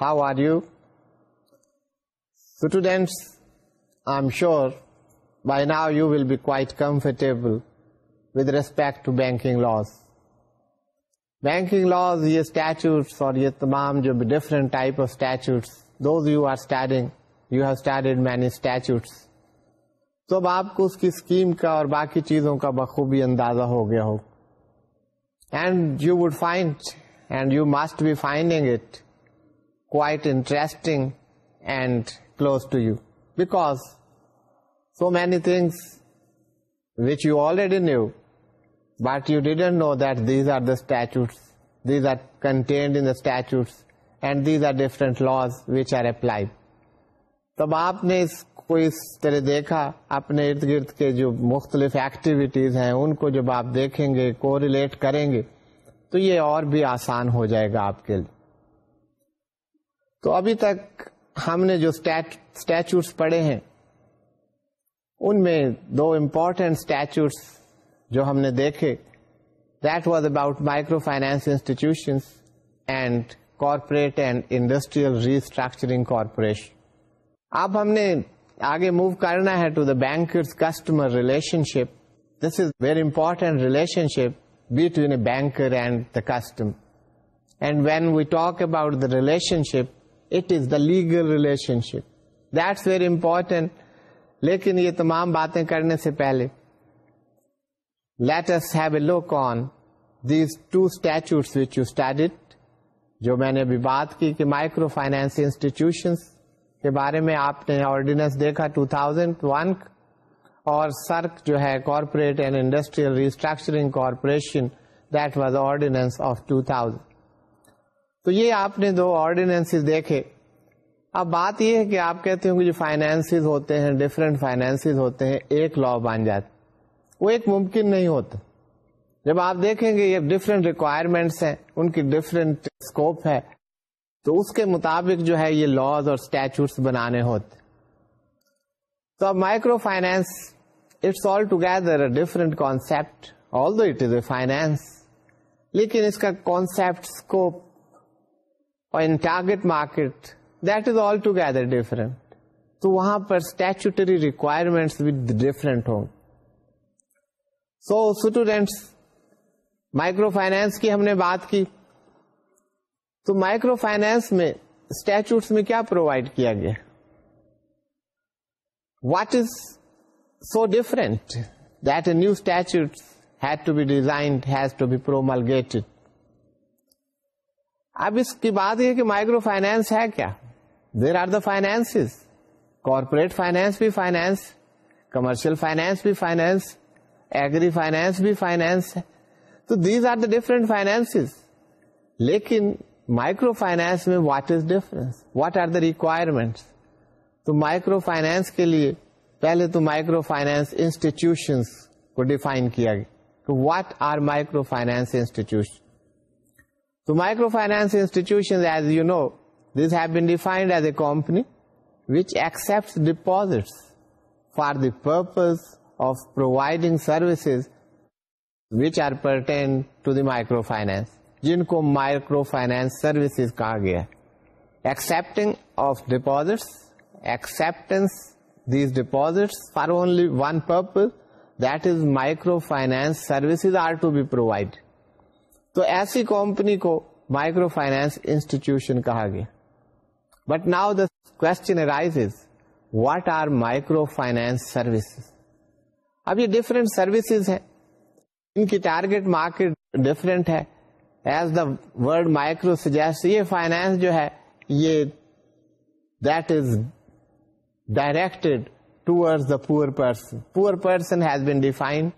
ہاؤٹینٹس I am sure by now you will be quotable with respect to bank laws banking laws یہ اور یہ تمام جو different statute those you آرگ many statute تو آپ کو اس کی اسکیم کا اور باقی چیزوں کا بخوبی اندازہ ہو گیا ہو and you would find and you must be finding it quite interesting and close to you because so many things which you already knew but you didn't know that these are the statutes these are contained in statutes and these are different laws which are apply تب آپ نے اس کوئی اس طرح دیکھا اپنے ارد گرد کے جو مختلف ایکٹیویٹیز ہیں ان کو جب آپ دیکھیں گے کو ریلیٹ کریں گے تو یہ اور بھی آسان ہو جائے گا آپ کے لیے۔ تو ابھی تک ہم نے جو اسٹیچوس پڑھے ہیں، ان میں دو امپورٹینٹ اسٹیچوس جو ہم نے دیکھے that was about micro finance institution and corporate and industrial restructuring corporation اب ہم نے آگے موو کرنا ہے to the bank customer relationship this is very important relationship between a banker and the custom and when we talk about the relationship it is the legal relationship that's very important لیکن یہ تمام باتیں کرنے سے پہلے let us have a look on these two statutes which you studied جو میں نے ابھی بات کی کہ مائکرو فائنینس انسٹیٹیوشنس کے بارے میں آپ نے آرڈیننس دیکھا 2001 اور سرک جو ہے corporate and industrial restructuring corporation that was ordinance of 2000 تو یہ آپ نے دو آرڈیننس دیکھے۔ اب بات یہ ہے کہ آپ کہتے ہوں کہ جو فائنینس ہوتے ہیں ڈفرینٹ فائنینس ہوتے ہیں، ایک لا بن جاتے وہ ایک ممکن نہیں ہوتا۔ جب آپ دیکھیں گے یہ ڈفرینٹ ریکوائرمنٹس ہیں، ان کی ڈفرینٹ اسکوپ ہے۔ تو اس کے مطابق جو ہے یہ لاز اور اسٹیچوس بنانے ہوتے۔ تو اب micro finance it's altogether different concept although it is a finance لیکن اس کا کانسپٹ اسکوپ اور ان target market that is altogether different تو وہاں پر اسٹیچوٹری ریکوائرمنٹ ود ڈفرنٹ ہوں سو اسٹوڈینٹس مائکرو فائنینس کی ہم نے بات کی تو مائکرو فائنینس میں اسٹیچوس میں کیا پرووائڈ کیا گیا what is so different that a new statute had to be designed has to be promulgated اب اس کی بات یہ کہ مائکرو فائنینس ہے کیا؟ There are the finance corporate finance بھی فائنینس کمرشل فائنینس بھی فائنینس ایگری فائنینس بھی فائنینس ہے تو these are the different finance لیکن مائکرو فائنینس میں what is difference what are the requirement تو مائکرو فائنینس کے لیے پہلے تو مائکرو فائنینس انسٹیٹیوشن کو ڈیفائن کیا گیا what are micro finance institution تو micro finance institution as you know this have been defined as a company which accept deposit for the purpose of providing services which are pertain to the microfinance جن کو micro finance services کہا گیا accepting of deposit acceptance these deposit for only one purpose that is microfinance services are to be provide تو ایسی company کو micro finance institution کہا گیا. But now the question rise what are microfinance services اب یہ different services ہیں. ان کی ٹارگیٹ مارکیٹ ڈفرینٹ ہے. As the word micro suggest یہ فائنینس جو ہے، یہ that is directed towards the poor person poor person has been defined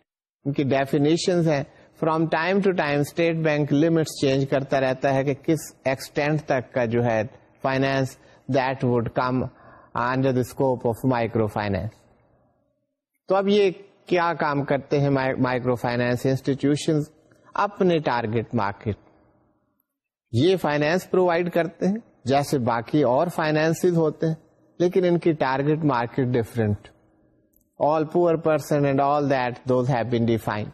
ان کی ڈیفینیشن ہے from time to time State Bank limits change کرتا رہتا ہے کہ کس ایکسٹینٹ تک کا جو ہے finance that would come under the scope of microfinance تو اب یہ کیا کام کرتے ہیں مائکرو فائنینس انسٹیٹیوشن اپنے ٹارگیٹ مارکیٹ یہ فائنینس پرووائڈ کرتے ہیں جیسے باقی اور فائنینس ہوتے ہیں لیکن ان کی target market different all poor person and all that those have been define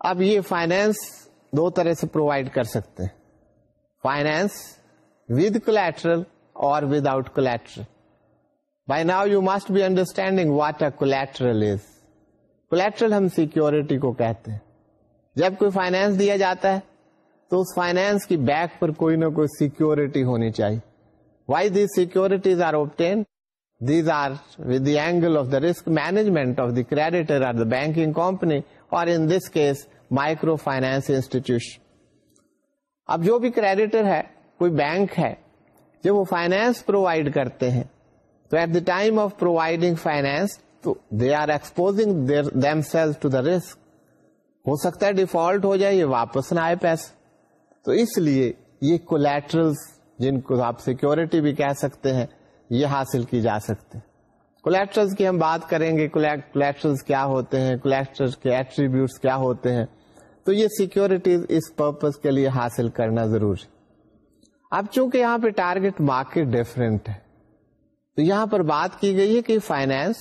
اب یہ فائنینس دو طرح سے پرووائڈ کر سکتے ہیں۔ فائنینس ود کولیٹرل اور without collateral by now you must be understanding what a collateral is collateral ہم سیکورٹی کو کہتے ہیں۔ جب کوئی فائنینس دیا جاتا ہے، تو اس فائنینس کی بیک پر کوئی نہ کوئی سیکورٹی ہونی چاہیے۔ Why these securities are obtain these are with the angle of the risk management of the creditor or the banking company اور in this case microfinance institution اب جو بھی کریڈیٹر ہے، کوئی بینک ہے، جب وہ فائنینس پرووائڈ کرتے ہیں، تو at the time of providing finance تو they are exposing themselves to the risk ہو سکتا ہے ڈیفالٹ ہو جائے، یہ واپس نہ آئے پیسے. تو اس لیے یہ کولیٹرل جن کو آپ سیکورٹی بھی کہہ سکتے ہیں، یہ حاصل کی جا سکتے ہیں۔ کولیکٹرز کی ہم بات کریں گے کولیکٹرز کیا ہوتے ہیں کولیکٹر کے ایٹریبیوٹس کیا ہوتے ہیں۔ تو یہ سیکورٹیز اس پرپز کے لیے حاصل کرنا ضروری۔ اب چونکہ یہاں پہ ٹارگیٹ مارکیٹ ڈفرینٹ ہے، تو یہاں پر بات کی گئی ہے کہ فائنینس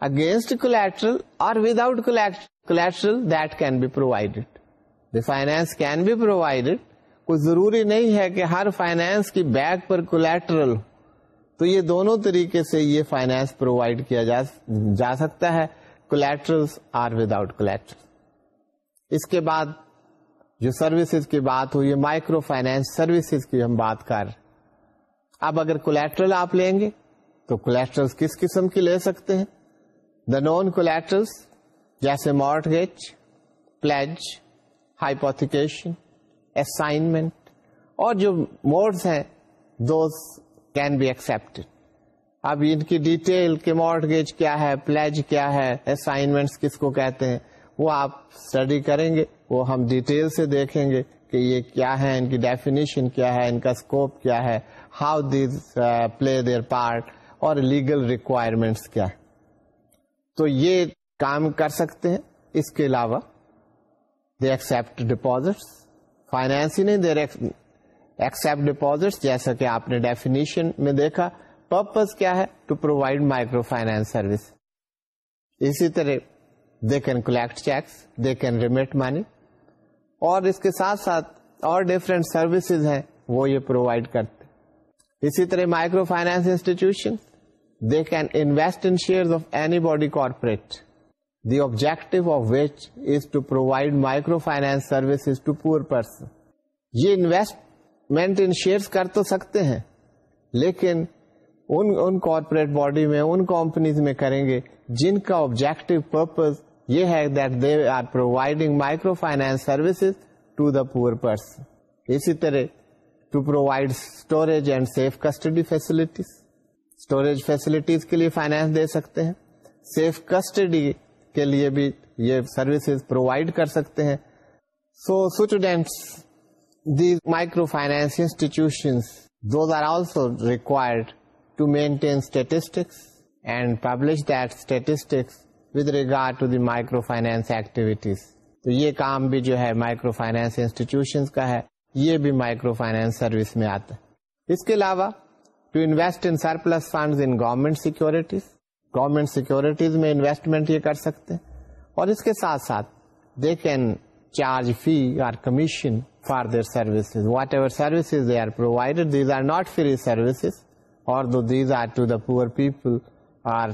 اگینسٹ کولیکٹرل اور without collateral that can be provided the finance can be provided کوئی ضروری نہیں ہے کہ ہر فائنینس کی بیک پر کولیٹرل تو یہ دونوں طریقے سے یہ فائنینس پرووائڈ کیا جا جا سکتا ہے۔ Collateral or without collateral اس کے بعد جو سروسز کی بات ہوئی مائکرو فائنینس سروسز کی ہم بات کر۔ اب اگر کولیٹرل آپ لیں گے، تو کولیٹرل کس قسم کی لے سکتے ہیں؟ دا نون کولیٹرل جیسے مارٹگیج پلیج ہائیپوتھیکیشن اسائنمنٹ اور جو موڈس ہیں دوز کین بی ایکسپٹ اب ان کی ڈیٹیل کے مارٹگیج کیا ہے پلیج کیا ہے اسائنمنٹ کس کو کہتے ہیں، وہ آپ اسٹڈی کریں گے، وہ ہم ڈیٹیل سے دیکھیں گے کہ یہ کیا ہے، ان کی ڈیفینیشن کیا ہے، ان کا اسکوپ کیا ہے how these play their part اور لیگل ریکوائرمنٹس کیا ہے تو یہ کام کر سکتے ہیں. اس کے علاوہ دے ایکسپٹ ڈپوزٹ فائنینس ہی نہیں دے ایکسپٹ ڈپوزٹ جیسا کہ آپ نے ڈیفینیشن میں دیکھا پرپز کیا ہے؟ To provide micro finance service اسی طرح they can collect cheques they can remit money اور اس کے ساتھ ساتھ اور ڈفرینٹ سروسز ہیں، وہ یہ پرووائڈ کرتے اسی طرح microfinance institution they can invest in share of any body corporate the objective of which is to provide microfinance services to poor person یہ انویسٹمنٹ ان شیئر کر تو سکتے ہیں، لیکن ان ان کارپوریٹ باڈی میں، ان کمپنیز میں کریں گے جن کا آبجیکٹو پرپز یہ ہے that they are providing microfinance services to the poor person اسی طرح to provide storage and safe custody facilities storage facilities کے لیے فائنینس دے سکتے ہیں۔ سیف کسٹڈی کے لیے بھی یہ سروسز پرووائڈ کر سکتے ہیں۔ So students these microfinance institution those are also required to maintain statistics and publish that statistics with regard to the microfinance activities تو یہ کام بھی جو ہے مائکرو فائنینس انسٹیٹیوشن کا ہے، یہ بھی مائکرو فائنینس سروس میں آتا ہے۔ اس کے علاوہ to invest in surplus fund in government securities government securities میں انویسٹمنٹ یہ کر سکتے ہیں۔ اور اس کے ساتھ ساتھ they can charge fee or commission for their services whatever services they are provided these are not free services اور though these are to the poor people or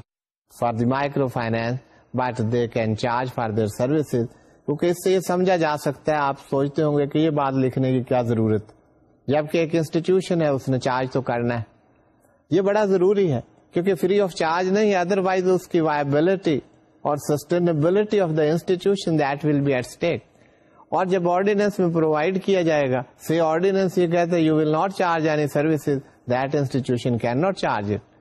for the microfinance but they can charge for their services کیونکہ اس سے یہ سمجھا جا سکتا ہے، آپ سوچتے ہوں گے کہ یہ بات لکھنے کی کیا ضرورت۔ جبکہ ایک انسٹیٹیوشن ہے، اس نے چارج تو کرنا ہے۔ یہ بڑا ضروری ہے۔ کیونکہ فری آف چارج نہیں ادر وائز اس کی وائبلٹی اور sustainability of the institution that will be at stake اور جب آرڈیننس میں پرووائڈ کیا جائے گا سی آرڈیننس یہ کہتے you will not charge any services that institution can not charge it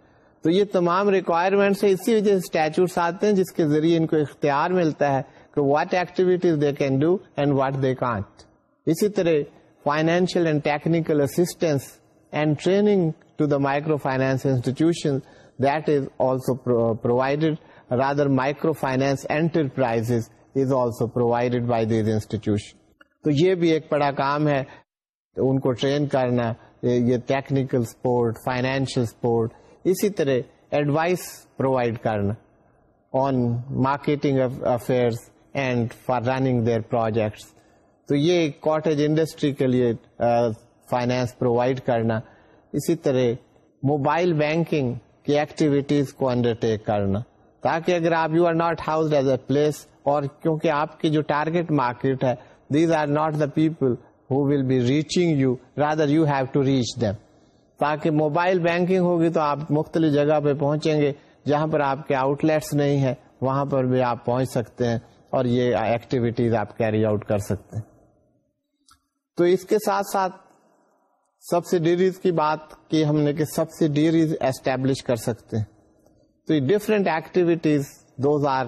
تو یہ تمام ریکوائرمنٹ اسی وجہ سے اسٹیچوس آتے ہیں جس کے ذریعے ان کو اختیار ملتا ہے کہ what activities they can do and what they can't اسی طرح financial and technical assistance and training to the microfinance institution that is also provided rather microfinance enterprise is also provided by these institution تو یہ بھی ایک بڑا کام ہے ان کو train کرنا، یہ ٹیکنیکل سپورٹ فائنینشیل سپورٹ اسی طرح ایڈوائس پرووائڈ کرنا on marketing affair and for running their projects تو یہ کاٹیج انڈسٹری کے لیے فائنینس پرووائڈ کرنا. اسی طرح موبائل بینکنگ کی ایکٹیویٹیز کو انڈر ٹیک کرنا۔ تاکہ اگر آپ you are not house as a place اور کیونکہ آپ کی جو ٹارگیٹ مارکیٹ ہے these are not the people who will be reaching you rather you have to reach them تاکہ موبائل بینکنگ ہوگی تو آپ مختلف جگہ پہ پہنچیں گے، جہاں پر آپ کے آؤٹ لیٹس نہیں ہے وہاں پر بھی آپ پہنچ سکتے ہیں اور یہ ایکٹیویٹیز آپ کیری آؤٹ کر سکتے ہیں۔ تو اس کے ساتھ ساتھ سبسڈیریز کی بات کی ہم نے کہ سبسڈیریز ایسٹیبلش کر سکتے ہیں۔ تو different activities those are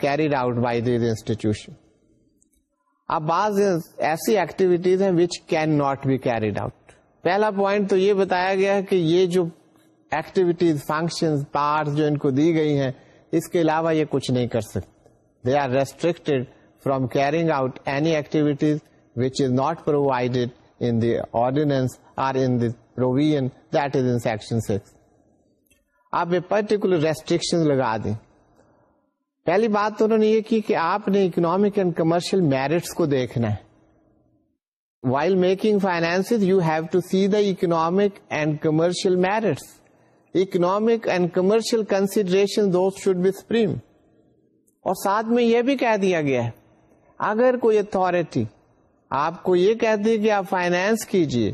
carried out by these institution اب بعض ایسی ایکٹیویٹیز ہیں which can not be carried out پہلا پوائنٹ تو یہ بتایا گیا کہ یہ جو ایکٹیویٹیز فنکشن پارٹ جو ان کو دی گئی ہیں، اس کے علاوہ یہ کچھ نہیں کر سکتے۔ They are restricted from carrying out any activities which is not provided in the ordinance or in provision that is in section six آپ پرٹیکولر ریسٹرکشن لگا دیں۔ پہلی بات تو انہوں نے یہ کی کہ آپ نے اکنامک اینڈ کمرشل میرٹس کو دیکھنا ہے۔ While making finance you have to see the economic and commercial merits economic and commercial consideration دوست شوڈ بی سپریم اور ساتھ میں یہ بھی کہہ دیا گیا ہے، اگر کوئی اتارٹی آپ کو یہ کہتی ہے کہ آپ فائنینس کیجیے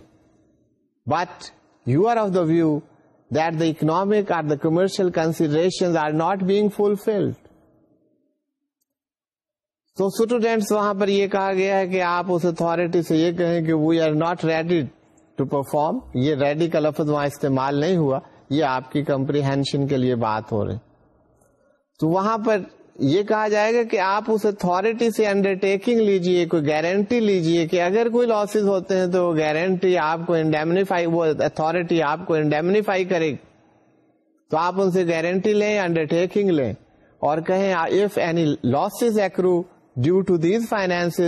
but you are of the view that the economic or the commercial consideration are not being fulfilled تو اسٹوڈینٹس وہاں پر یہ کہا گیا ہے کہ آپ اس اتارٹی سے یہ کہیں کہ we are not ready to perform یہ ریڈی کا لفظ وہاں استعمال نہیں ہوا. یہ آپ کی کمپریہنشن کے لیے بات ہو رہی. تو وہاں پر یہ کہا جائے گا کہ آپ اس اتارٹی سے انڈر ٹیکنگ لیجیے کوئی گارنٹی لیجیے کہ اگر کوئی لاسز ہوتے ہیں تو گارنٹی آپ کو انڈیمنیفائی وہ اتارٹی آپ کو انڈیمنیفائی کرے تو آپ ان سے گارنٹی لیں انڈر ٹیکنگ لیں۔ اور کہیں if any losses accrue due to these finance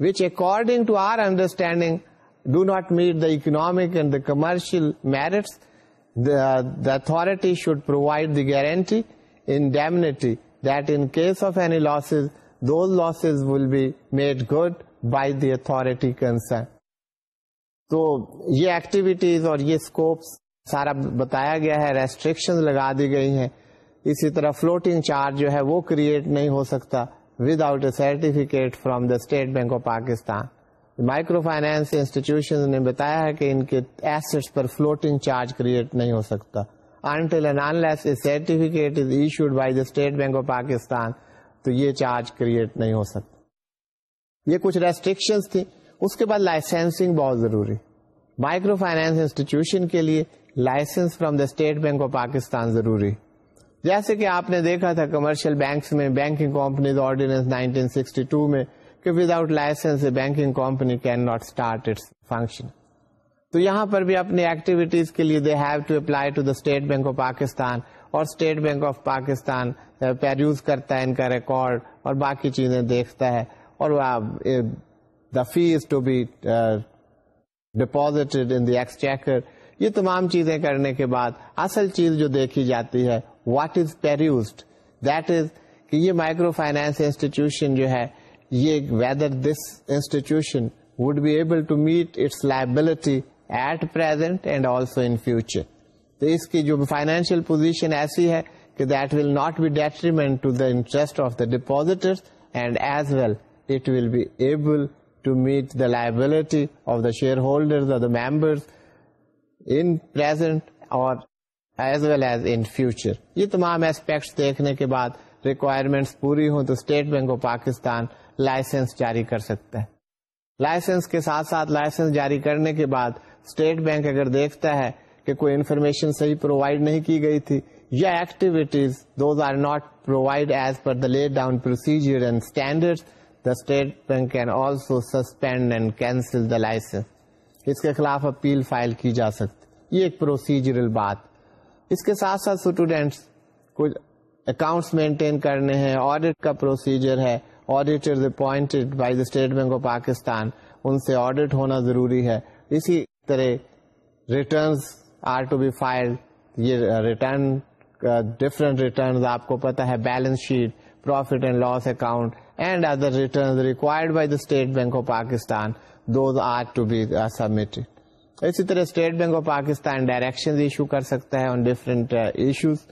which according to our understanding do not meet the economic and the commercial merits the authority should provide the guarantee indemnity that in case of any losses, those losses will be made good by the authority concerned. تو یہ activities اور یہ scopes سارا بتایا گیا ہے restriction لگا دی گئی ہیں اسی طرح فلوٹنگ چارج جو ہے وہ کریٹ نہیں ہو سکتا without a certificate from the State Bank of Pakistan microfinance institution نے بتایا ہے کہ ان کے ایسٹس پر فلوٹنگ چارج کریٹ نہیں ہو سکتا until and unless a certificate is issued by the State Bank of Pakistan تو یہ چارج کریٹ نہیں ہو سکتا۔ یہ کچھ ریسٹرکشن تھی اس کے بعد لائسنسنگ بہت ضروری۔ مائکرو فائنینس انسٹیٹیوشن کے لیے licence from the State Bank of Pakistan ضروری۔ جیسے کہ آپ نے دیکھا تھا کمرشل بینکس میں بینکنگ کمپنیز آرڈیننس 1962 میں کہ without licence banking company can not start its function تو یہاں پر بھی اپنی ایکٹیویٹیز کے لیے they have to apply to the State Bank of Pakistan اور State Bank of Pakistan peruse کرتا ہے ان کا ریکارڈ اور باقی چیزیں دیکھتا ہے اور the fee to be deposit in the exchequer یہ تمام چیزیں کرنے کے بعد اصل چیز جو دیکھی جاتی ہے واٹ از پیروزڈ دیٹ از کہ یہ مائکرو فائنینس انسٹیٹیوشن جو ہے، یہ whether this institution would be able to meet its liability at present and also in future تو اس کی جو فائنینشیل پوزیشن ایسی ہے کہ that will not be detriment to the interest of the depositor and as well it will be able to meet the liability of the shareholder the members in present اور as well as in future یہ تمام aspects دیکھنے کے بعد requirements پوری ہوں تو State Bank of Pakistan licence جاری کر سکتا ہے۔ لائسنس کے ساتھ ساتھ لائسنس جاری کرنے کے بعد اسٹیٹ بینک اگر دیکھتا ہے کہ کوئی انفارمیشن صحیح پرووائڈ نہیں کی گئی تھی، یا activities those are not provide as per the laid down procedure and standard the State Bank can also suspend and cancel the licence اس کے خلاف اپیل فائل کی جا سکتی۔ یہ ایک پروسیجرل بات۔ اس کے ساتھ ساتھ اسٹوڈینٹس کچھ اکاؤنٹس مینٹین کرنے ہیں۔ آڈیٹ کا پروسیجر ہے۔ Auditor appointed by the State Bank of Pakistan ان سے آڈیٹ ہونا ضروری ہے۔ اسی طرح returns are to be file یہ ریٹرن ڈفرنٹ ریٹرن آپ کو پتا ہے balance sheet profit and loss account and other return required by the State Bank of Pakistan those are to be submitted اسی طرح State Bank of Pakistan direction issue کر سکتا ہے on different issues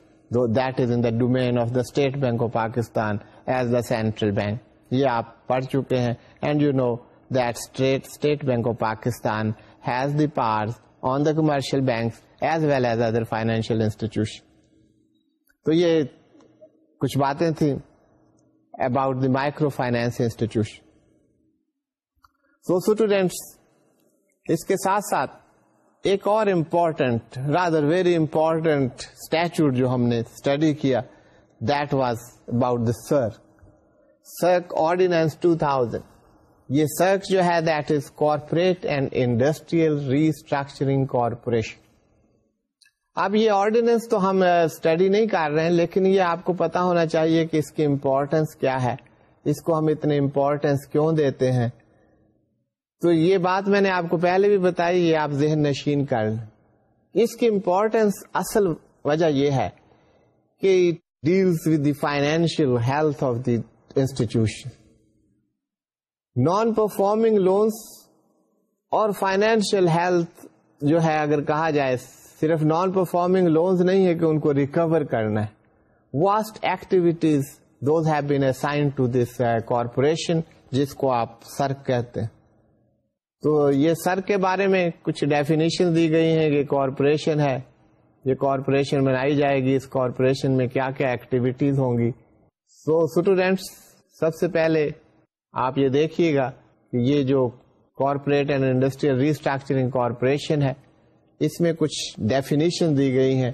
that is in the domain of the state bank of Pakistan is the central bank یہ آپ پڑھ چکے ہیں. And you know that state bank of Pakistan has the power on the commercial bank as well as other financial institution تو یہ کچھ باتیں تھیں about the micro finance institution so students اس کے ساتھ ساتھ ایک اور important rather very important statue جو ہم نے اسٹڈی کیا that was about the CIRC CIRC ordinance two thousand یہ سرک جو ہے that is corporate and industrial restructuring corporation اب یہ آرڈیننس تو ہم uh, اسٹڈی نہیں کر رہے ہیں، لیکن یہ آپ کو پتا ہونا چاہیے کہ اس کی امپورٹینس کیا ہے۔ اس کو ہم اتنے امپورٹینس کیوں دیتے ہیں؟ تو یہ بات میں نے آپ کو پہلے بھی بتائی، یہ آپ ذہن نشین کر لیں۔ اس کی امپورٹینس اصل وجہ یہ ہے کہ deals with the financial health of the institution non performing loans اور فائنینشیل ہیلتھ جو ہے اگر کہا جائے صرف نان پرفارمنگ لونز نہیں ہے کہ ان کو ریکور کرنا ہے۔ Vast activities those have been assign to this corporation جس کو آپ سرک کہتے ہیں۔ تو یہ سر کے بارے میں کچھ ڈیفینیشن دی گئی ہیں کہ کارپوریشن ہے۔ یہ کارپوریشن بنائی جائے گی۔ اس کارپوریشن میں کیا کیا ایکٹیویٹیز ہوں گی۔ سو so, اسٹوڈینٹس سب سے پہلے آپ یہ دیکھیے گا کہ یہ جو corporate and industrial restructuring corporation ہے، اس میں کچھ ڈیفینیشن دی گئی ہیں۔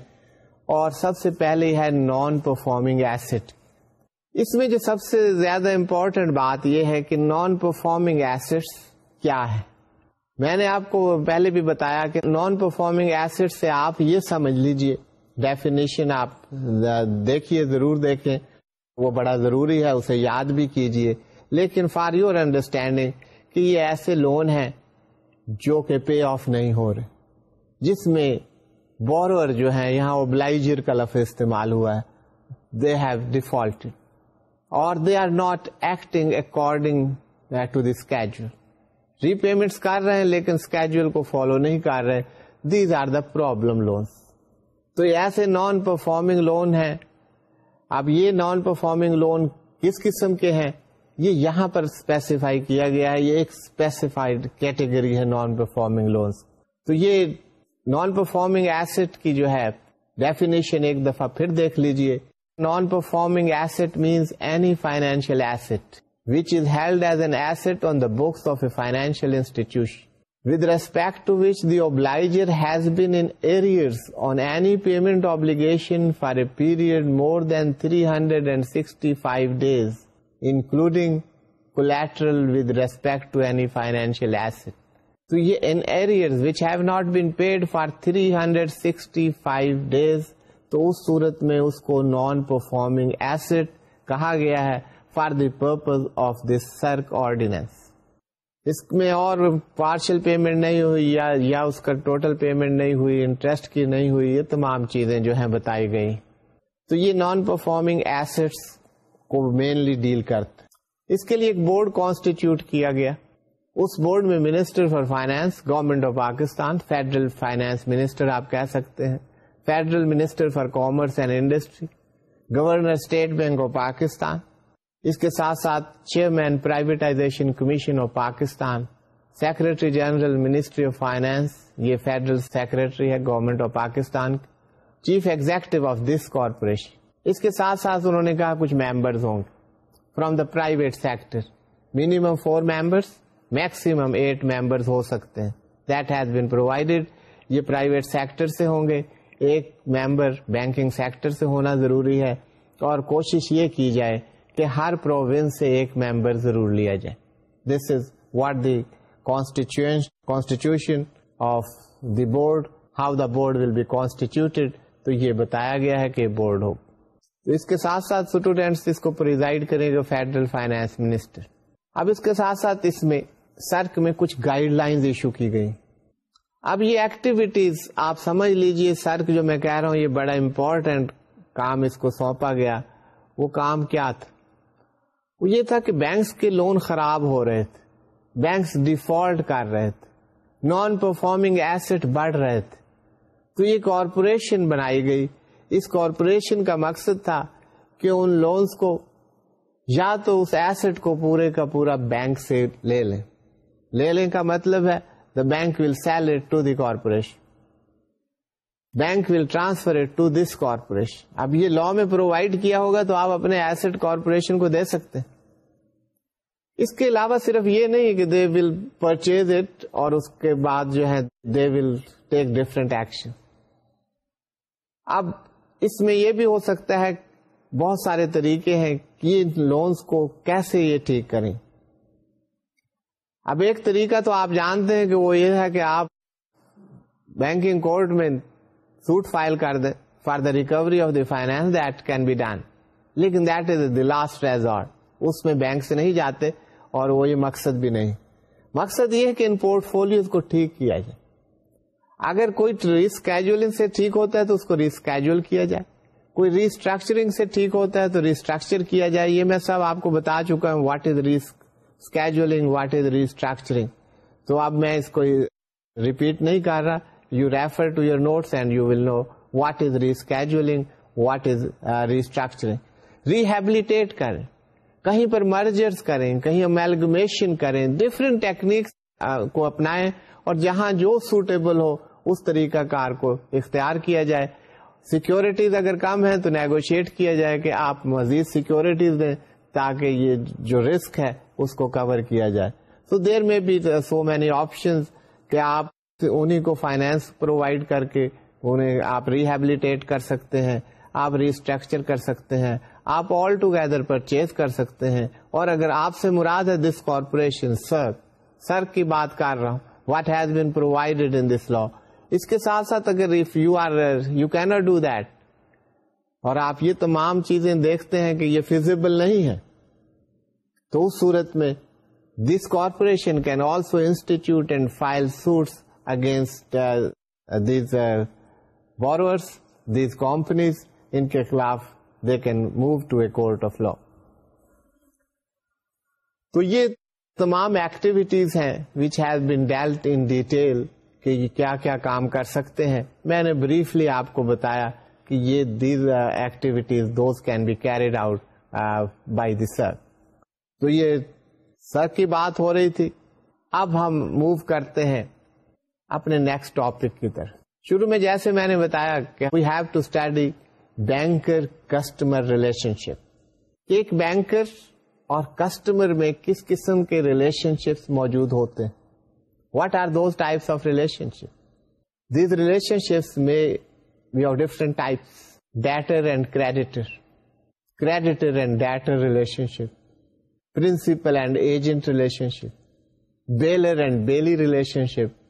اور سب سے پہلے ہے نان پرفارمنگ ایسٹ اس میں جو سب سے زیادہ امپورٹنٹ بات یہ ہے کہ نان پرفارمنگ ایسٹس کیا ہے میں نے آپ کو پہلے بھی بتایا کہ نان پرفارمنگ ایسٹ سے آپ یہ سمجھ لیجیے۔ ڈیفینیشن آپ دیکھیے، ضرور دیکھیں۔ وہ بڑا ضروری ہے، اسے یاد بھی کیجیے۔ لیکن فار یور انڈرسٹینڈنگ کہ یہ ایسے لون ہیں جو کہ پے آف نہیں ہو رہے۔ جس میں بورور جو ہے یہاں اوبلائجر کا لفظ استعمال ہوا ہے دے ہیو ڈیفالٹ اور they are not acting according to the schedule repayments کر رہے ہیں لیکن اسکیجل کو فالو نہیں کر رہے۔ These are the problem loans تو یہ ایسے نان پرفارمنگ لون ہیں۔ اب یہ نان پرفارمنگ لون کس قسم کے ہیں؟ یہ یہاں پر اسپیسیفائی کیا گیا ہے، یہ ایک اسپیسیفائڈ کیٹیگری ہے نان پرفارمنگ لونس تو یہ نان پرفارمنگ ایسٹ کی جو ہے ڈیفینیشن ایک دفعہ پھر دیکھ لیجیے۔ Non performing asset means any financial asset which is held as an asset on the books of a financial institution with respect to which the obligor has been in arrears on any payment obligation for a period more than 365 days including collateral with respect to any financial asset. تو یہ in arrear which have not been paid for 365 days تو اس صورت میں اس کو non performing asset کہا گیا ہے for the purpose of this CIRC ordinance اس میں اور پارشل پیمنٹ نہیں ہوئی یا یا اس کا ٹوٹل پیمنٹ نہیں ہوئی انٹرسٹ کی نہیں ہوئی یہ تمام چیزیں جو ہیں بتائی گئی تو یہ نان پرفارمنگ ایسٹس کو مینلی ڈیل کرتے اس کے لیے ایک بورڈ کانسٹیٹیوٹ کیا گیا۔ اس بورڈ میں minister for finance government of Pakistan federal finance minister آپ کہہ سکتے ہیں۔ Federal minister for commerce and industry governor state bank of Pakistan اس کے ساتھ ساتھ chairman privatisation commission of Pakistan secretary general ministry of finance یہ federal secretary ہے government of Pakistan chief executive of this corporation اس کے ساتھ ساتھ انہوں نے کہا کچھ ممبرز ہوں گے۔ From the private sector minimum four members maximum eight members ہو سکتے ہیں۔ دیٹ ہیز بین پرووائڈیڈ یہ پرائیویٹ سیکٹر سے ہوں گے۔ ایک ممبر بینکنگ سیکٹر سے ہونا ضروری ہے۔ اور کوشش یہ کی جائے کہ ہر پروونس سے ایک ممبر ضرور لیا جائے۔ This is what the constitution of the board how the board will be constituted تو یہ بتایا گیا ہے کہ بورڈ ہو۔ اس کے ساتھ ساتھ اسٹوڈینٹس اس کو پرزائڈ کرے گا فیڈرل فائنانس منسٹر اب اس کے ساتھ ساتھ اس میں سرک میں کچھ گائیڈ لائنز ایشو کی گئی. اب یہ ایکٹیویٹیز آپ سمجھ لیجیے سرک جو میں کہہ رہا ہوں یہ بڑا امپورٹینٹ کام اس کو سونپا گیا. وہ کام کیا تھا؟ وہ یہ تھا کہ بینکس کے لون خراب ہو رہے تھے. بینکس ڈیفالٹ کر رہے تھے. نان پرفارمنگ ایسٹ بڑھ رہے تھے. تو یہ کارپوریشن بنائی گئی. اس کارپوریشن کا مقصد تھا کہ ان لونس کو یا تو اس ایسٹ کو پورے کا پورا بینک سے لے لیں۔ لے لیں کا مطلب ہے the bank will sell it to the corporation bank will transfer it to this corporation اب یہ لا میں پرووائڈ کیا ہوگا تو آپ اپنے ایسٹ کارپوریشن کو دے سکتے ہیں۔ اس کے علاوہ صرف یہ نہیں کہ دے ول پرچیز اٹ اور اس کے بعد جو ہے they will take different action اب اس میں یہ بھی ہو سکتا ہے، بہت سارے طریقے ہیں کہ یہ لونس کو کیسے یہ ٹھیک کریں۔ اب ایک طریقہ تو آپ جانتے ہیں کہ وہ یہ ہے کہ آپ بینکنگ کورٹ میں سوٹ فائل کر دیں for the recovery of the finance that can be done لیکن that is the last resort اس میں بینک سے نہیں جاتے اور وہ یہ مقصد بھی نہیں۔ مقصد یہ ہے کہ ان پورٹ فولوز کو ٹھیک کیا جائے۔ اگر کوئی ریسکیجولنگ سے ٹھیک ہوتا ہے تو اس کو ریسکیجول کیا جائے۔ کوئی ریسٹرکچرنگ سے ٹھیک ہوتا ہے تو ریسٹرکچر کیا جائے۔ یہ میں سب آپ کو بتا چکا ہوں۔ What is rescheduling what is restructuring? تو اب میں اس کو ریپیٹ نہیں کر رہا۔ You refer to your notes and you will know what is rescheduling what is restructuring rehabilitate کریں۔ کہیں پر مرجرس کریں، کہیں امیلگمیشن کریں۔ ڈفرینٹ ٹیکنیکس uh, کو اپنائیں اور جہاں جو سوٹیبل ہو اس طریقہ کار کو اختیار کیا جائے۔ سیکورٹیز اگر کم ہے تو نیگوشیٹ کیا جائے کہ آپ مزید سیکورٹیز دیں تاکہ یہ جو رسک ہے اس کو کور کیا جائے۔ سو دیر میں بھی سو مینی آپشن کہ آپ انہیں کو فائنینس پرووائڈ کر کے انہیں آپ ریہیبلیٹیٹ کر سکتے ہیں، آپ ریسٹرکچر کر سکتے ہیں، آپ آل ٹوگیدر پرچیز کر سکتے ہیں۔ اور اگر آپ سے مراد ہے دس کارپوریشن سر سر کی بات کر رہا ہوں۔ What has been provided in this law اس کے ساتھ ساتھ اگر if you are you can't do that اور آپ یہ تمام چیزیں دیکھتے ہیں کہ یہ فیزیبل نہیں ہے. تو اس صورت میں this corporation can also institute and file suits against these borrowers these companies ان کے خلاف they can move to a court of law تو یہ تمام ایکٹیویٹیز ہیں which has been dealt in detail کہ یہ کیا کیا کام کر سکتے ہیں۔ میں نے بریفلی آپ کو بتایا کہ یہ these activities those can be carried out by the CIRC تو یہ سر کی بات ہو رہی تھی۔ اب ہم موو کرتے ہیں اپنے نیکسٹ ٹاپک کی طرف۔ شروع میں جیسے میں نے بتایا کہ we have to study banker customer relationship ایک بینکر اور کسٹمر میں کس قسم کے ریلیشن شپس موجود ہوتے ہیں؟ What are those types of relationship these relationships میں we are different types debtor and creditor creditor and debtor relationship principal and agent relationship bailor and bailee relationship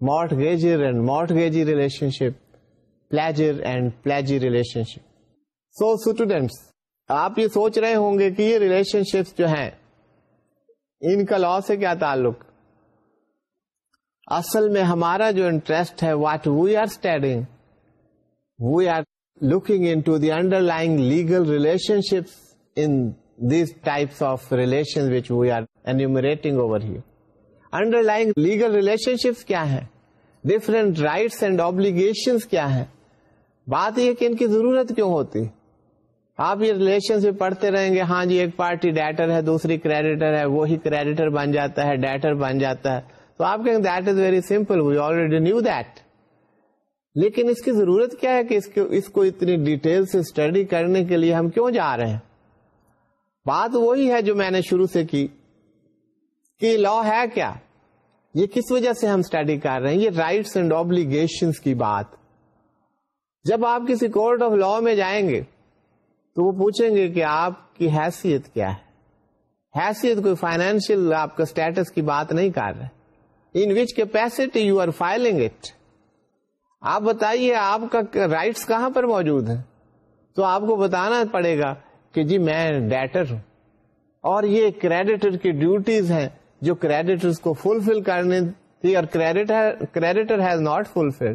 mortgagor and mortgagee relationship pledger and pledgee relationship so students آپ یہ سوچ رہے ہوں گے کہ یہ relation ships جو ہیں، ان کا لا سے کیا تعلق؟ اصل میں ہمارا جو انٹرسٹ ہے what we are studying we are looking into the underline legal relationships in these types of relation which we are enumerating over here underline legal relationships کیا ہے ڈفرینٹ رائٹس اینڈ آبلیگیشن کیا ہے بات یہ کہ ان کی ضرورت کیوں ہوتی آپ یہ ریلیشن سے پڑھتے رہیں گے ہاں جی ایک پارٹی ڈیٹر ہے دوسری کریڈیٹر ہے وہی کریڈیٹر بن جاتا ہے ڈیٹر بن جاتا ہے تو آپ کہیں that is very simple we already knew that لیکن اس کی ضرورت کیا ہے کہ اس کو اس کو اتنی ڈیٹیل سے اسٹڈی کرنے کے لیے ہم کیوں جا رہے ہیں؟ بات وہی ہے جو میں نے شروع سے کی کہ لا ہے کیا؟ یہ کس وجہ سے ہم اسٹڈی کر رہے ہیں؟ یہ رائٹس اینڈ آبلیگیشن کی بات. جب آپ کسی کورٹ آف لا میں جائیں گے، تو وہ پوچھیں گے کہ آپ کی حیثیت کیا ہے؟ حیثیت کوئی فائنینشیل آپ کا اسٹیٹس کی بات نہیں کر رہے۔ In which capacity you are filing it آپ بتائیے، آپ کا رائٹس کہاں پر موجود ہے تو آپ کو بتانا پڑے گا کہ جی میں ڈیٹر ہوں اور یہ کریڈیٹر کی ڈیوٹیز ہیں جو کریڈیٹر کو فلفل کرنے تھی اور کریڈیٹر ہیز ناٹ فلفل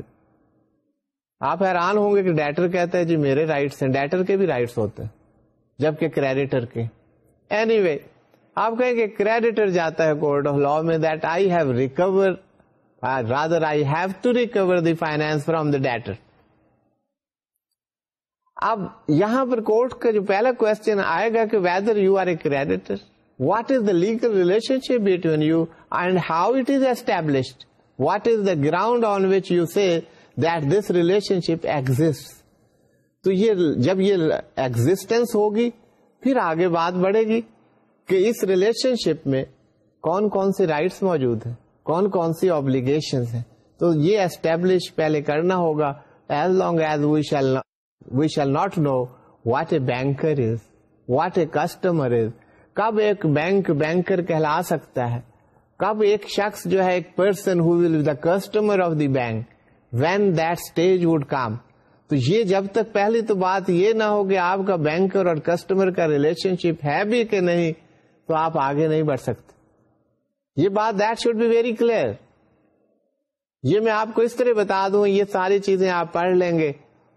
آپ حیران ہوں گے کہ ڈیٹر کہتے ہیں جی میرے رائٹس ہیں ڈیٹر کے بھی رائٹس ہوتے ہیں جبکہ کریڈیٹر کے. اینی وے آپ کہیں کہ کریڈیٹر جاتا ہے کورٹ آف لا میں that I have recover rather I have to recover the finance from the debtor اب یہاں پر کورٹ کا جو پہلا کوشچن آئے گا کہ whether you are a creditor what is the legal relationship between you and how it is established what is the ground on which you see that this relationship exist تو یہ جب یہ ایگزٹینس ہوگی، پھر آگے بات بڑھے گی۔ کہ اس ریلیشن شپ میں کون کون سی رائٹس موجود ہیں، کون کون سی آبلیگیشن ہیں۔ تو یہ اسٹیبلش پہلے کرنا ہوگا as long as we shall we shall not know what a banker is what a customer is کب ایک بینک بینکر کہلا سکتا ہے؟ کب ایک شخص جو ہے، ایک person who will the customer of the bank when that stage would come تو یہ جب تک پہلی تو بات یہ نہ ہو کہ آپ کا بینکر اور کسٹمر کا ریلیشن شپ ہے بھی کہ نہیں تو آپ آگے نہیں بڑھ سکتے۔ یہ بات that should be very clear یہ میں آپ کو اس طرح بتا دوں، یہ ساری چیزیں آپ پڑھ لیں گے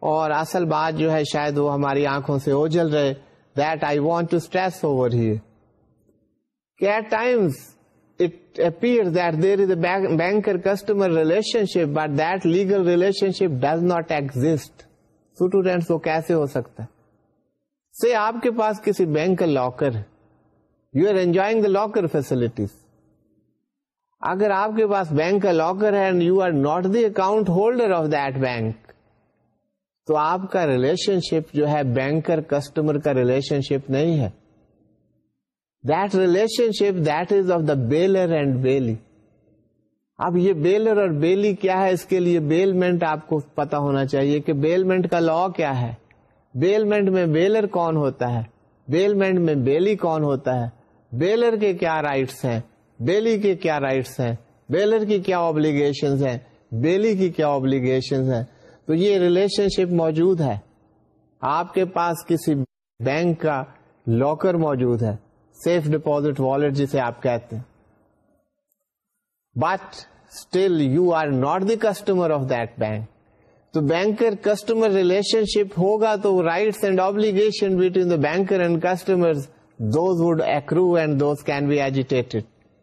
اور اصل بات جو ہے شاید وہ ہماری آنکھوں سے اوجل رہے۔ That I want to stress over here at times it appear that there is a banker customer relationship but that legal relationship does not exist students وہ کیسے ہو سکتا ہے؟ سے آپ کے پاس کسی بینک کا لاکر ہے۔ You are enjoying the locker facilities اگر آپ کے پاس بینک کا لاکر ہے and you are not the account holder of that bank تو آپ کا ریلیشن شپ جو ہے بینکر کسٹمر کا ریلیشن شپ نہیں ہے. That relationship that is of the bailor and bailee اب یہ بیلر اور بیلی کیا ہے؟ اس کے لیے بیلمنٹ آپ کو پتا ہونا چاہیے کہ بیلمنٹ کا لا کیا ہے. بیلمنٹ میں بیلر کون ہوتا ہے؟ بیلمنٹ میں بیلی کون ہوتا ہے؟ بیلر کے کیا رائٹس ہیں؟ بیلی کے کیا رائٹس ہیں؟ بیلر کی کیا اوبلیگیشن ہیں؟ بیلی کی کیا اوبلیگیشن ہیں؟ تو یہ ریلیشن شپ موجود ہے۔ آپ کے پاس کسی بینک کا لاکر موجود ہے۔ سیف ڈپوزٹ والٹ جسے آپ کہتے ہیں۔ But still you are not the customer of that bank تو بینکر کسٹمر ریلیشن شپ ہوگا تو rights and obligation between the banker and customer those would accrue and those can be agitated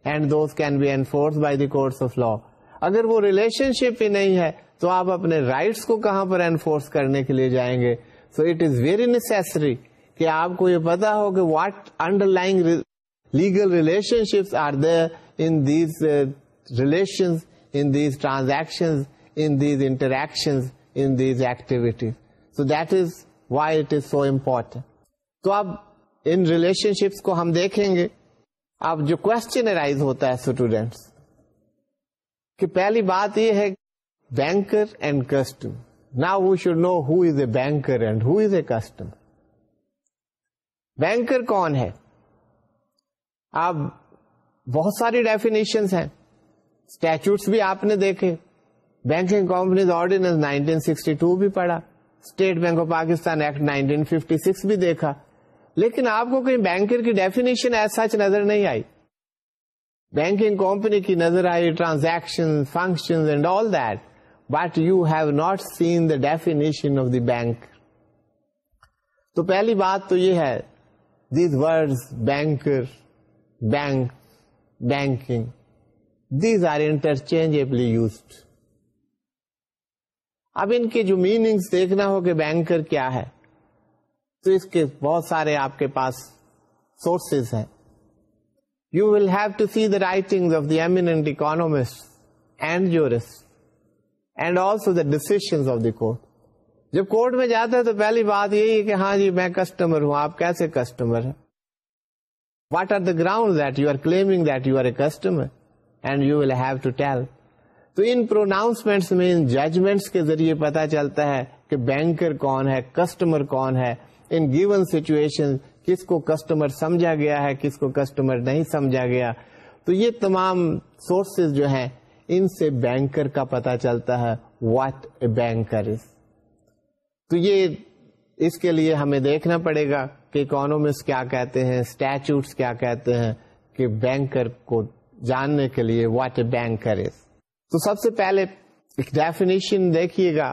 and those can be enforce by the courts of law اگر وہ relation شپ ہی نہیں ہے تو آپ اپنے rights کو کہاں پر انفورس کرنے کے لیے جائیں گے so it is very necessary کہ آپ کو یہ پتا ہو کہ what underline legal relationships are there in these relation in these transaction in these interaction in these activities so that is why it is so important تو اب ان relationships کو ہم دیکھیں گے۔ اب جو کوشچن ہوتا ہے اسٹوڈینٹس کہ پہلی بات یہ ہے بینکر اینڈ کسٹم نا we should know who is a banker and who is a customer banker کون ہے؟ اب بہت ساری ڈیفینیشن ہیں۔ اسٹیچوٹس بھی آپ نے دیکھے۔ بینکنگ کمپنیز آرڈیننس 1962 بھی پڑھا۔ State bank of Pakistan act 1956 بھی دیکھا۔ لیکن آپ کو کہیں بینکر کی ڈیفینیشن ایسا سچ نظر نہیں آئی۔ بینکنگ کمپنی کی نظر آئی transaction function and all that but you have not seen the definition of the bank تو پہلی بات تو یہ ہے these word banker bank banking these are interchangeably used اب ان کے جو میننگس دیکھنا ہو کہ بینکر کیا ہے۔ تو اس کے بہت سارے آپ کے پاس سورسز ہیں۔ You will have to see the writing of the eminent economist and jurist and also the decision of the court جب کورٹ میں جاتا ہے تو پہلی بات یہی ہے کہ ہاں جی میں کسٹمر ہوں، آپ کیسے کسٹمر ہیں؟ What are the ground that you are claiming that you are a customer and you will have to tell تو ان پروناؤنسمنٹس میں، ان ججمنٹس کے ذریعے پتا چلتا ہے کہ بینکر کون ہے کسٹمر کون ہے ان گیون سچویشن کس کو کسٹمر سمجھا گیا ہے، کس کو کسٹمر نہیں سمجھا گیا۔ تو یہ تمام سورسز جو ہیں، ان سے بینکر کا پتا چلتا ہے واٹ اے بینکر از تو یہ اس کے لیے ہمیں دیکھنا پڑے گا کہ اکانومسٹ کیا کہتے ہیں اسٹیچوٹس کیا کہتے ہیں کہ بینکر کو جاننے کے لیے واٹ اے بینکر از تو سب سے پہلے ایک ڈیفینیشن دیکھیے گا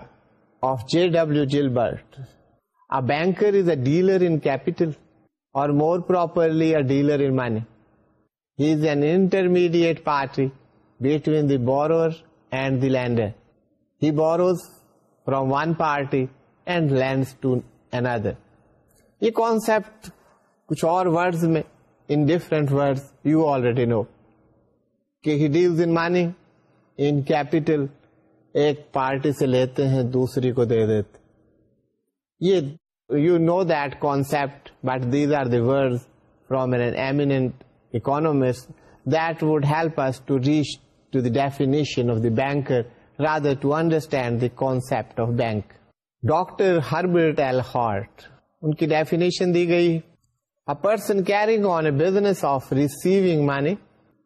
of J W Gilbert a banker is a dealer in capital or more properly a dealer in money. He is an intermediate party between the borrower and the lender. He borrows from one party and lends to another. یہ concept کچھ اور words میں in different word you already know کہ he deals in مانی in capital ایک party سے لیتے ہیں دوسری کو دے دیتے یہ you know that concept but these are the word from an eminent economist that would help us to reach to the definition of the banker rather to understand the concept of bank doctor Herbert L Hart ان کی definition دی گئی a person carrying on a business of receiving money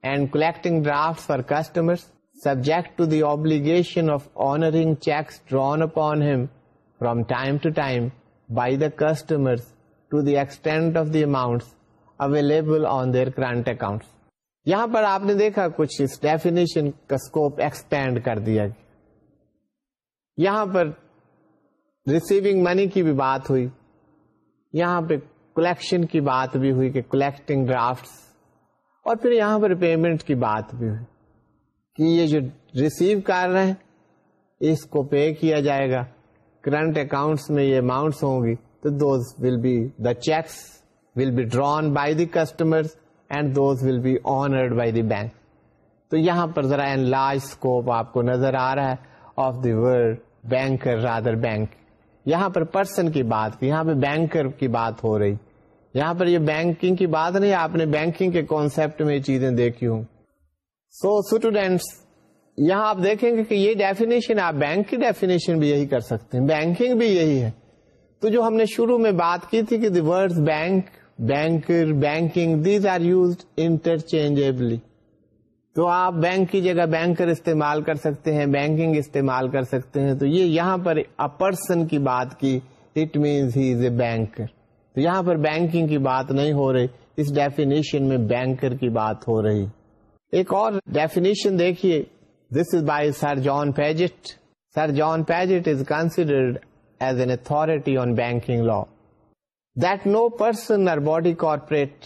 and collecting draft for customer subject to the obligation of honouring cheques drawn upon him from time to time by the customer to the extent of the amount available on their current account یہاں پر آپ نے دیکھا کچھ اس definition کا scope expand کر دیا۔ گیا یہاں پر ریسیونگ منی کی بھی بات ہوئی۔ یہاں پہ کلیکشن کی بات بھی ہوئی کہ کلیکٹنگ ڈرافٹ اور پھر یہاں پر پیمنٹ کی بات بھی ہوئی کہ یہ جو ریسیو کر رہے ہیں، اس کو پے کیا جائے گا۔ کرنٹ اکاؤنٹس میں یہ اماؤنٹس ہوں گی، تو those will be the cheques will be drawn by the customer and those will be honoured by the bank تو یہاں پر ذرا این لارج اسکوپ آپ کو نظر آ رہا ہے of the world banker rather bank یہاں پر پرسن کی بات، یہاں پہ بینکر کی بات ہو رہی۔ یہاں پر یہ بینکنگ کی بات نہیں، آپ نے بینکنگ کے کانسیپٹ میں یہ چیزیں دیکھی ہوں۔ سو اسٹوڈینٹس یہاں آپ دیکھیں گے کہ یہ ڈیفینیشن آپ بینک کی ڈیفینیشن بھی یہی کر سکتے ہیں۔ بینکنگ بھی یہی ہے۔ تو جو ہم نے شروع میں بات کی تھی کہ the word bank banker banking these are used interchangeably تو آپ بینک کی جگہ بینکر استعمال کر سکتے ہیں بینکنگ استعمال کر سکتے ہیں۔ تو یہ یہاں پر پرسن کی بات کی it means he is a banker تو یہاں پر بینکنگ کی بات نہیں ہو رہی، اس ڈیفینیشن میں بینکر کی بات ہو رہی۔ ایک اور ڈیفینیشن دیکھیے۔ This is by sir John Paget sir John Paget is considered as an authority on banking law that no person or body corporate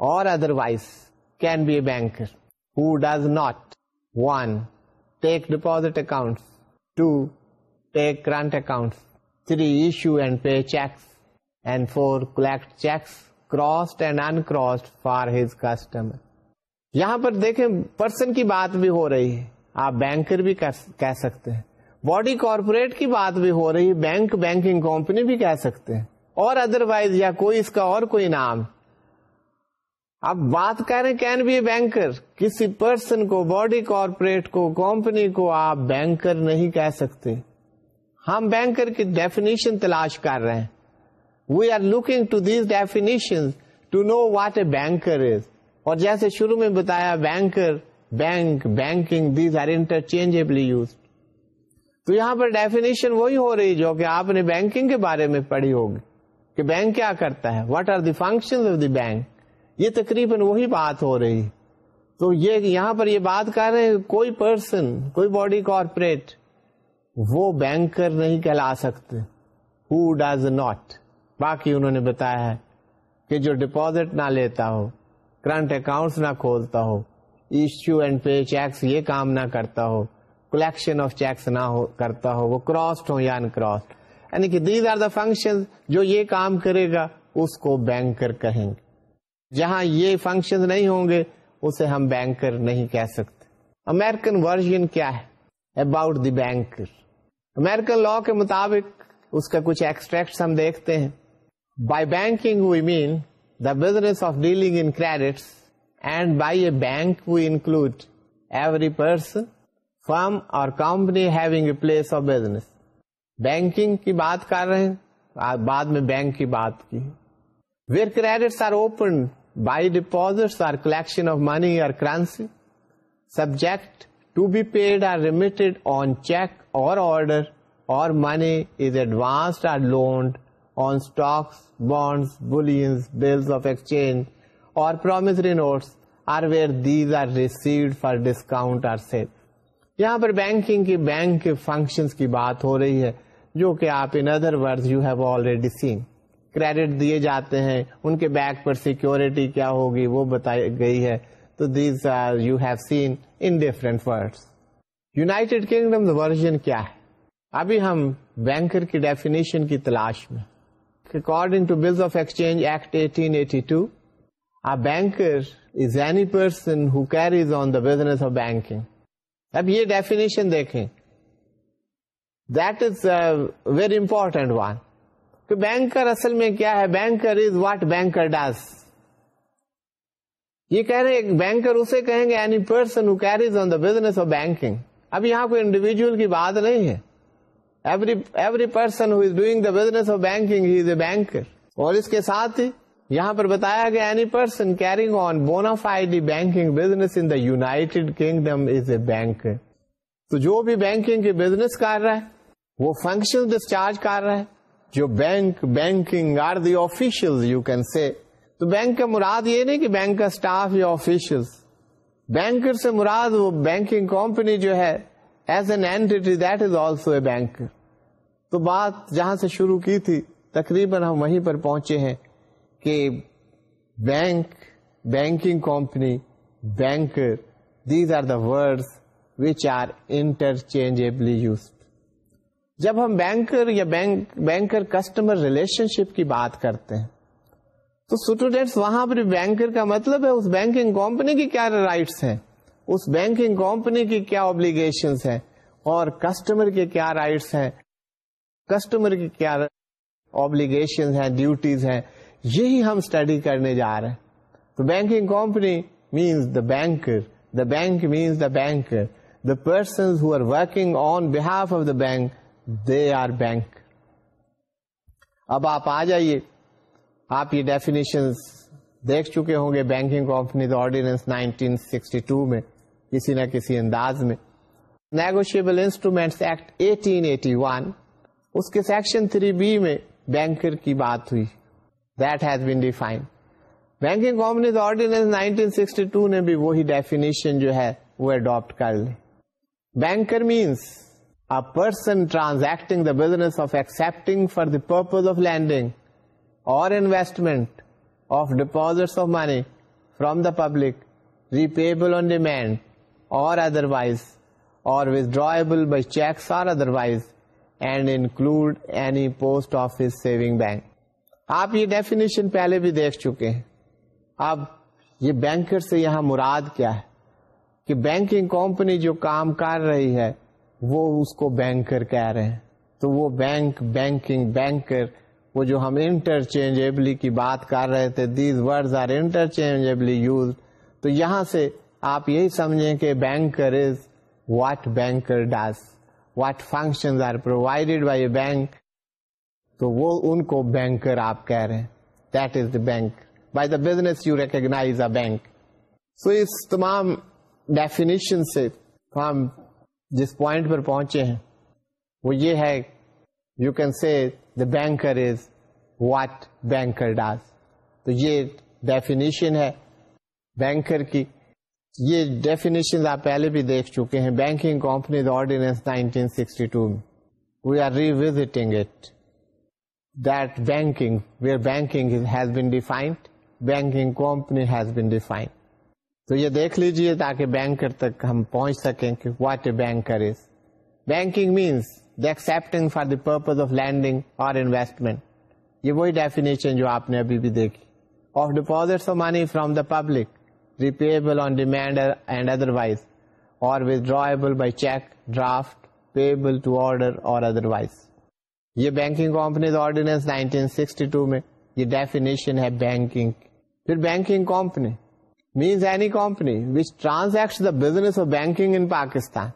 or otherwise can be a banker who does not, 1. Take deposit accounts, 2. Take current accounts, 3. Issue and pay checks, and 4. Collect checks crossed and uncrossed for his customer. یہاں پر دیکھیں person کی بات بھی ہو رہی ہے آپ بینکر بھی کہہ سکتے ہیں۔ باڈی کارپوریٹ کی بات بھی ہو رہی ہے، بینک بینکنگ کمپنی بھی کہہ سکتے ہیں۔ اور ادر وائز یا کوئی اس کا اور کوئی نام۔ اب بات کر رہے کین بی بینکر؟ کسی پرسن کو، باڈی کارپوریٹ کو، کمپنی کو آپ بینکر نہیں کہہ سکتے۔ ہم بینکر کی ڈیفینیشن تلاش کر رہے ہیں۔ We are looking to these definition to know what a banker is اور جیسے شروع میں بتایا، banker bank, banking these are interchangeably used تو یہاں پر ڈیفینیشن وہی ہو رہی جو کہ آپ نے بینکنگ کے بارے میں پڑھی ہوگی کہ بینک کیا کرتا ہے؟ What are the function of the bank یہ تقریباً وہی بات ہو رہی تو یہ یہاں پر یہ بات کر رہے ہیں، کوئی پرسن کوئی باڈی کارپوریٹ وہ بینکر نہیں کہلا سکتے۔ ہو ڈز ناٹ باقی انہوں نے بتایا ہے کہ جو ڈپوزٹ نہ لیتا ہو کرنٹ اکاؤنٹ نہ کھولتا ہو ایشو اینڈ پے چیکس یہ کام نہ کرتا ہو کلیکشن آف چیکس نہ ہو، کرتا ہو، وہ کراسڈ ہو یا ان کراسڈ یعنی کہ دیز آر دا فنکشن جو یہ کام کرے گا، اس کو بینکر کہیں۔ گے جہاں یہ فنکشن نہیں ہوں گے، اسے ہم بینکر نہیں کہہ سکتے۔ امیرکن ورژن کیا ہے؟ About the banker American law کے مطابق اس کا کچھ ایکسٹریکٹ ہم دیکھتے ہیں۔ By banking we mean the business of dealing in credit and by a bank we include every person firm or company having a place of business banking کی بات کر رہے ہیں بعد میں بینک کی بات کی where credits are open by deposit or collection of money or currency subject to be paid or remitted on cheque or order or money is advanced or loaned on stocks bonds bullion bills of exchange or promissory notes or where these are received for discount or sale یہاں پر banking کی bank کے function کی بات ہو رہی ہے جو کہ آپ in other word you have already seen credit دیے جاتے ہیں، ان کے بیک پر سیکورٹی کیا ہوگی وہ بتائی گئی ہے۔ تو these are you have seen in different words United Kingdom version کیا ہے؟ ابھی ہم بینکر کی ڈیفینیشن کی تلاش میں۔ According to bills of exchange act 1882 a banker is any person who carries on the business of banking. اب یہ ڈیفینیشن دیکھیں that is very important one کہ بینکر اصل میں کیا ہے banker is what banker does یہ کہہ رہے بینکر اسے کہیں گے any person who carries on the business of banking اب یہاں کوئی انڈیویجل کی بات نہیں ہے every every person who is doing the business of banking he is a banker اور اس کے ساتھ ہی یہاں پر بتایا گیا any person carrying on bona fide banking business in the United Kingdom is a banker تو جو بھی بینکنگ کے بزنس کر رہا ہے، وہ فنکشن ڈسچارج کر رہا ہے، جو bank banking are the official you can see تو بینک کا مراد یہ نہیں کہ بینک کا اسٹاف یا آفیشل بینکر سے مراد وہ بینکنگ کمپنی جو ہے as an entity that is also a bank تو بات جہاں سے شروع کی تھی، تقریباً ہم وہیں پر پہنچے ہیں۔ کہ bank, banking company, banker, these are the word which are interchangeably used جب ہم بینکر یا bank, banker customer relationship کی بات کرتے ہیں، تو اسٹوڈینٹس وہاں پر بینکر کا مطلب ہے، اس بینکنگ کمپنی کی کیا رائٹس ہیں؟ اس بینکنگ کمپنی کی کیا اوبلیگیشن ہیں؟ اور کسٹمر کے کیا رائٹس ہیں؟ کسٹمر کی کیا اوبلیگیشن ہیں ڈیوٹیز ہیں؟ یہی ہم اسٹڈی کرنے جا رہے ہیں۔ تو banking company means the banker the bank means the banker the person who are working on behalf of the bank they are bank اب آپ آ جائیے۔ آپ یہ ڈیفینیشن دیکھ چکے ہوں گے بینکنگ کمپنی آرڈیننس 1962 میں، کسی نہ کسی انداز میں۔ نیگوشیبل انسٹرومینٹس ایکٹ 1881 اس کے سیکشن 3 بی میں بینکر کی بات ہوئی۔ That has been define banking companies ordinance 1962 نے بھی وہی ڈیفینیشن جو ہے وہ اڈاپٹ کر لی banker means a person transacting the business of accepting for the purpose of lending or investment of deposits of money from the public, repayable on demand or otherwise, or withdrawable by checks or otherwise, and include any post office saving bank. آپ یہ definition پہلے بھی دیکھ چکے ہیں۔ اب یہ banker سے یہاں مراد کیا ہے؟ کہ بینکنگ کمپنی جو کام کر رہی ہے، وہ اس کو بینکر کہہ رہے ہیں۔ تو وہ بینک بینکنگ بینکر وہ جو ہم انٹرچینجبلی کی بات کر رہے تھے these word are interchangeably used تو یہاں سے آپ یہی سمجھیں کہ banker is what banker does what function are provided by a bank تو وہ ان کو بینکر آپ کہہ رہے ہیں۔ That is the bank by the business you recognise a bank so اس تمام ڈیفینیشن سے ہم جس پوائنٹ پر پہنچے ہیں، وہ یہ ہے you can see the banker is what banker does تو یہ ڈیفینیشن ہے بینکر کی۔ یہ ڈیفینیشن آپ پہلے بھی دیکھ چکے ہیں۔ بینکنگ کمپنی آرڈیننس 1962 میں۔ We are revisiting it that banking where banking has been defined banking company has been defined تو یہ دیکھ لیجیے تاکہ بینکر تک ہم پہنچ سکیں کہ what a banker is banking means the accepting for the purpose of lending or investment یہ وہی ڈیفینیشن جو آپ نے ابھی بھی دیکھی. Of deposit of money from the public repayable on demand and otherwise or withdrawable by cheque draft payable to order or otherwise یہ banking companies ordinance 1962 میں یہ ڈیفینیشن ہے بینکنگ پھر banking company means any company which transact the business of banking in Pakistan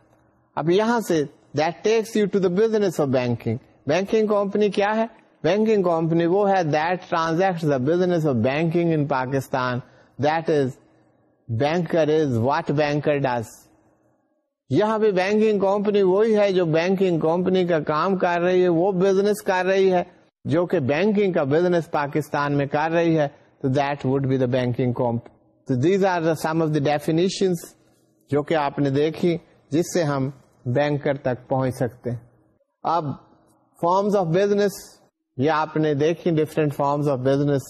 اب یہاں سے that takes you to the business of banking banking company کیا ہے؟ بینکنگ کمپنی وہ ہے that transact the business of banking in Pakistan that is banker is what banker does یہاں پہ banking company وہی ہے جو بینکنگ کمپنی کا کام کر رہی ہے، وہ بزنس کر رہی ہے، جو کہ بینکنگ کا بزنس پاکستان میں کر رہی ہے۔ تو that would be the banking company تو these are some of the definition جو کہ آپ نے دیکھی، جس سے ہم بینکر تک پہنچ سکتے ہیں۔ اب فارمز آف بزنس یہ آپ نے دیکھی different forms of business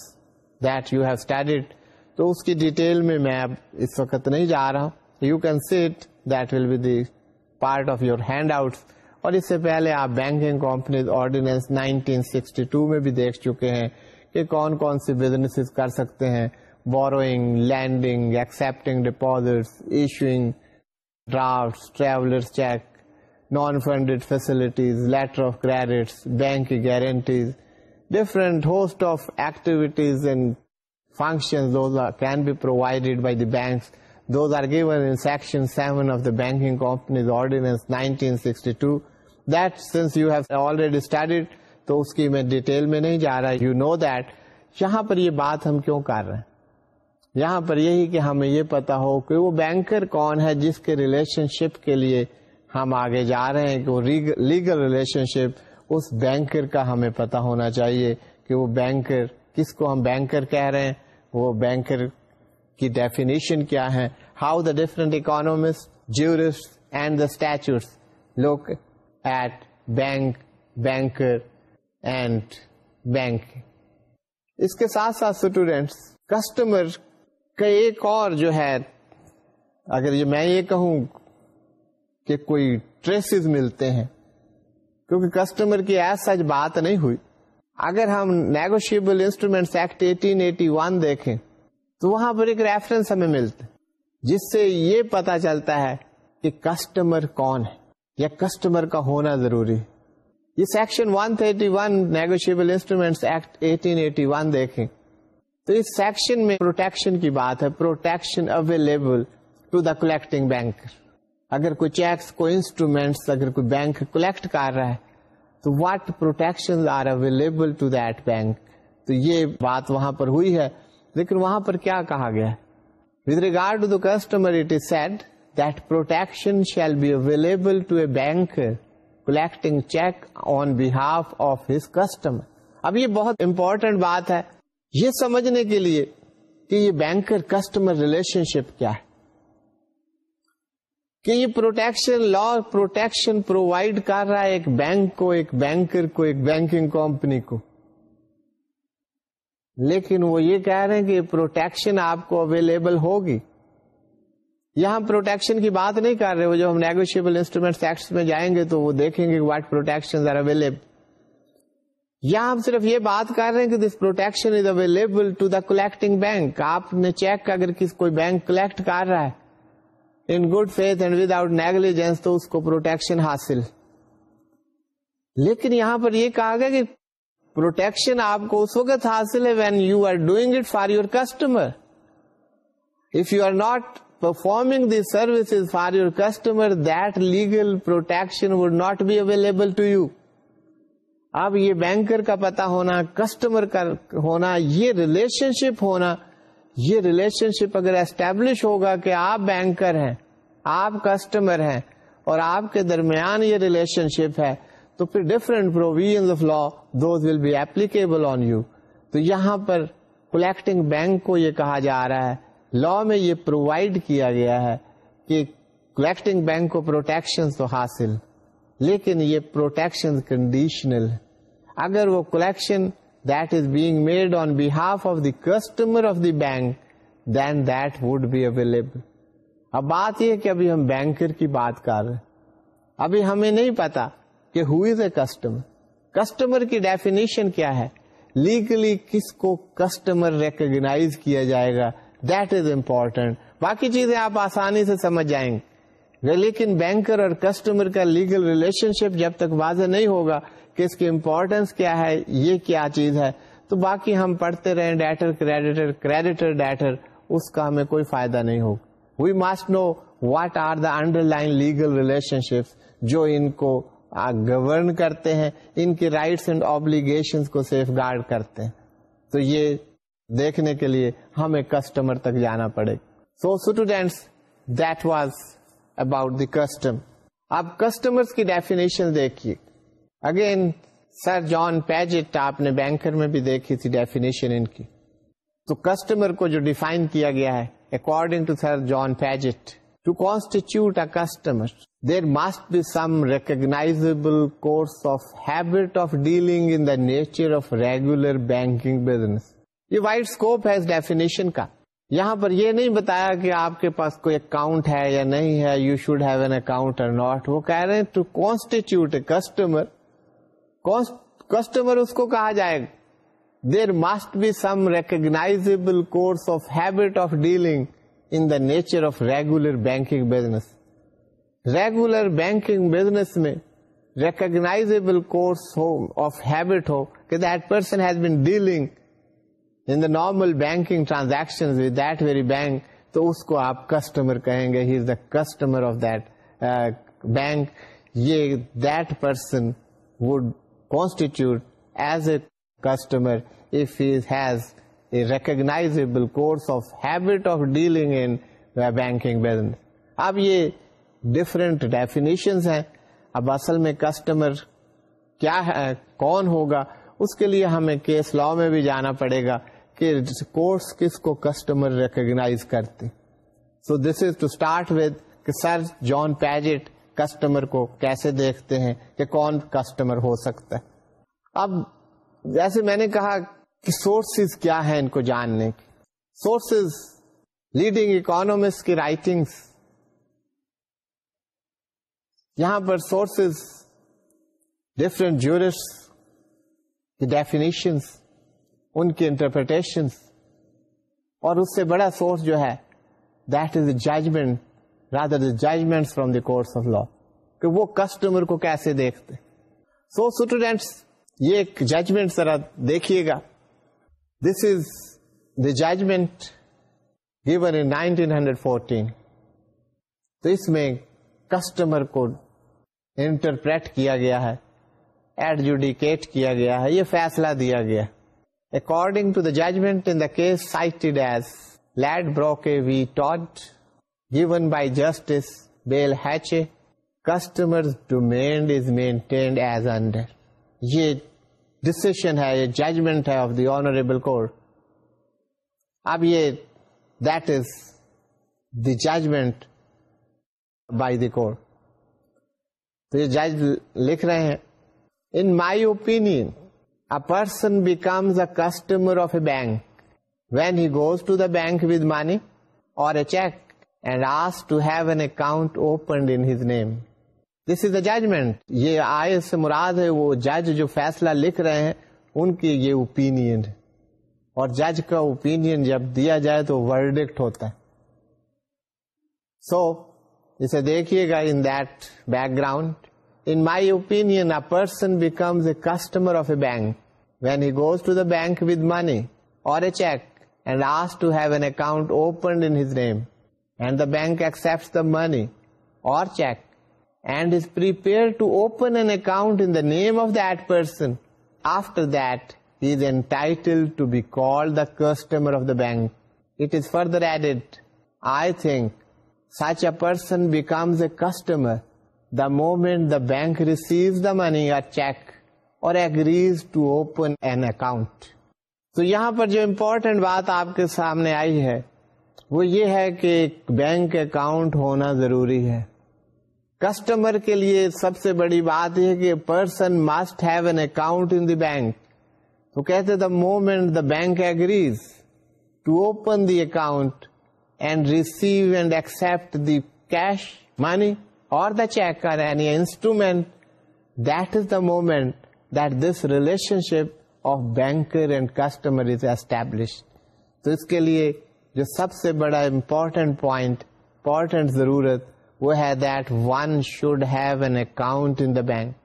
that you have studied تو اس کی ڈیٹیل میں میں اب اس وقت نہیں جا رہا ہوں۔ You can set that will be the part of your handout اور اس سے پہلے آپ بینکنگ کمپنیز آرڈیننس 1962 میں بھی دیکھ چکے ہیں کہ کون کون سی بزنس کر سکتے ہیں. Borrowing lending accepting deposit issuing draft traveller cheque non funded facilities letter of credit bank کی guarantees different host of activities and functions those are, can be provided by the banks. Those are given in section 7 of the Banking Companies Ordinance 1962. That since you have already studied, تو اس کی میں detail میں نہیں جا رہا you know that یہاں پر یہ بات ہم کیوں کر رہے ہیں یہاں پر یہی کہ ہمیں یہ پتا ہو کہ وہ بینکر کون ہے جس کے ریلیشن شپ کے لیے ہم آگے جا رہے ہیں کہ وہ لیگل ریلیشن شپ اس بینکر کا ہمیں پتا ہونا چاہیے کہ وہ بینکر کس کو ہم بینکر کہہ رہے ہیں وہ بینکر کی ڈیفینیشن کیا ہے how the different economist jurist and the statutes look at bank banker and bank اس کے ساتھ ساتھ اسٹوڈینٹس کسٹمر کا ایک اور جو ہے، اگر یہ میں یہ کہوں کہ کوئی ٹریسز ملتے ہیں، کیونکہ کسٹمر کی ایس سچ بات نہیں ہوئی. اگر ہم نیگوشیبل انسٹرومینٹ ایکٹ 1881 دیکھیں تو وہاں پر ایک ریفرنس ہمیں ملتا جس سے یہ پتا چلتا ہے کہ کسٹمر کون ہے، یا کسٹمر کا ہونا ضروری ہے۔ یہ سیکشن 131 نیگوشیبل انسٹرومینٹ ایکٹ 1881 دیکھیں۔ تو اس سیکشن میں پروٹیکشن کی بات ہے protection available to the collecting bank اگر کوئی چیکس کوئی انسٹرومینٹس اگر کوئی بینک کلیکٹ کر رہا ہے، تو what protection are available to that bank تو یہ بات وہاں پر ہوئی ہے۔ لیکن وہاں پر کیا کہا گیا with regard to the customer it is said that protection shall be available to a bank collecting cheque on behalf of his customer اب یہ بہت امپورٹینٹ بات ہے۔ یہ سمجھنے کے لیے کہ یہ بینکر کسٹمر ریلیشن شپ کیا ہے۔ کہ یہ پروٹیکشن لا پروٹیکشن پرووائڈ کر رہا ہے ایک بینک کو، ایک بینکر کو، ایک بینکنگ کمپنی کو۔ لیکن وہ یہ کہہ رہے ہیں کہ پروٹیکشن آپ کو اویلیبل ہوگی۔ یہاں پروٹیکشن کی بات نہیں کر رہے، وہ جو ہم نیگوشیبل انسٹرومینٹ ایکٹس میں جائیں گے تو وہ دیکھیں گے واٹ پروٹیکشن آر اویلیبل یہاں ہم صرف یہ بات کر رہے ہیں کہ this protection is available to the collecting bank آپ نے چیک اگر کس کوئی بینک کلیکٹ کر رہا ہے in good faith and without negligence تو اس کو پروٹیکشن حاصل۔ لیکن یہاں پر یہ کہا گیا کہ پروٹیکشن آپ کو اس وقت حاصل ہے when you are doing it for your customer if you are not performing the services for your customer that legal protection would not be available to you اب یہ بینکر کا پتا ہونا کسٹمر کا ہونا، یہ ریلیشن شپ ہونا، یہ ریلیشن شپ اگر اسٹیبلش ہوگا کہ آپ بینکر ہیں، آپ کسٹمر ہیں اور آپ کے درمیان یہ ریلیشن شپ ہے تو پھر different provision of law those will be applicable on you تو یہاں پر کلیکٹنگ بینک کو یہ کہا جا رہا ہے لا میں یہ پرووائڈ کیا گیا ہے کہ کلیکٹنگ بینک کو پروٹیکشن تو حاصل لیکن یہ پروٹیکشن کنڈیشنل اگر وہ collection that is being made on behalf of the customer of the bank, then that would be available. اب بات یہ کہ ابھی ہم بینکر کی بات کر رہے ابھی ہمیں نہیں پتا کہ who is a customer customer کی ڈیفینیشن کیا ہے? لیگلی کس کو کسٹمر ریکگنائز کیا جائے گا? دیٹ از امپورٹینٹ باقی چیزیں آپ آسانی سے سمجھ جائیں گے. لیکن بینکر اور کسٹمر کا لیگل ریلیشن شپ جب تک واضح نہیں ہوگا کہ اس کی امپورٹینس کیا ہے، یہ کیا چیز ہے، تو باقی ہم پڑھتے رہے ڈیٹر کریڈیٹر کریڈیٹر ڈیٹر اس کا ہمیں کوئی فائدہ نہیں ہوگا۔ We must know what are the underlying legal relationship جو ان کو گورن کرتے ہیں، ان کی رائٹس اینڈ آبلیگیشن کو سیف گارڈ کرتے ہیں۔ تو یہ دیکھنے کے لیے ہمیں کسٹمر تک جانا پڑے۔ So students that was about the custom اب کسٹمر کی ڈیفینیشن دیکھیے۔ اگین سر جان پیجٹ آپ نے بینکر میں بھی دیکھی تھی ڈیفینیشن ان کی۔ تو کسٹمر کو جو ڈیفائن کیا گیا ہے according to sir John Paget to constitute a customer there must be some recognizable course of habit of dealing in the nature of regular banking business. یہ وائڈ اسکوپ ہے اس ڈیفینیشن کا یہاں پر یہ نہیں بتایا کہ آپ کے پاس کوئی اکاؤنٹ ہے یا نہیں ہے you should have an account or not وہ کہہ رہے ہیں to constitute a customer customer اس کو کہا جائے گا there must be some recognisable course of habit of dealing in the nature of regular banking business regular banking business میں recognisable course ہو of habit ہو کہ that person has been dealing in the normal banking transaction with that very bank تو اس کو آپ customer کہیں گے he is the customer of that bank یہ that person would constitute as a customer if has a recognizable course of habit of dealing in banking business اب یہ different definition ہیں۔ اب اصل میں کسٹمر کیا ہے، کون ہوگا؟ اس کے لیے ہمیں کیس لا میں بھی جانا پڑے گا کہ کورس کس کو کسٹمر ریکگناز کرتے۔ So this is to start with sir John Paget customer کو کیسے دیکھتے ہیں کہ کون کسٹمر ہو سکتا ہے۔ اب جیسے میں نے کہا کہ سورسز کیا ہے ان کو جاننے کی سورسز لیڈنگ اکانومسٹ کی رائٹنگس یہاں پر سورسز ڈفرینٹ جورس کی ڈیفینیشنس ان کی انٹرپریٹیشن اور اس سے بڑا سورس جو ہے that is a judgment rather the judgment from the course of law کہ وہ کسٹمر کو کیسے دیکھتے سو اسٹوڈینٹس یہ ایک ججمنٹ ذرا دیکھیے گا۔ This is the judgment given in nineteen hundred fourteen تو اس میں کسٹمر کو انٹرپریٹ کیا گیا ہے، ایڈجوڈیکیٹ کیا گیا ہے، یہ فیصلہ دیا گیا۔ According to the judgment in the case cited as Ladbroke v Todd given by justice Bailhache customer deemed is maintained as under یہ ڈسیشن ہے، یہ ججمنٹ ہے آف دی آنریبل کورٹ اب یہ that is the judgment by the court تو یہ جج لکھ رہے ہیں۔ In my opinion person becomes a customer of a bank when he goes to the bank with money or a cheque and as to have an account opened in his name this is a judgment یہ آئے سے مراد ہے وہ جج جو فیصلہ لکھ رہے ہیں ان کی یہ اوپین اور جج کا اوپین جب دیا جائے تو ورڈکٹ ہوتا ہے۔ سو so, اسے دیکھیے گا in that background in my opinion a person becomes a customer of a bank when he goes to the bank with money or a cheque and as to have an account open in his name and the bank accept the money or cheque and is prepared to open an account in the name of that person after that he is entitled to be called the customer of the bank it is further added I think such a person becomes a customer. The moment the bank receives the money or check or agrees to open an account. تو یہاں پر جو important بات آپ کے سامنے آئی ہے وہ یہ ہے کہ بینک اکاؤنٹ ہونا ضروری ہے کسٹمر کے لیے سب سے بڑی بات یہ کہ person must have an account in the bank تو کہتے the moment the bank agrees to open the account and receive and accept the cash money or the cheque or any instrument that is the moment that this relationship of banker and customer is establish تو اس کے لیے جو سب سے بڑا important point important ضرورت وہ ہے that one should have an account in the bank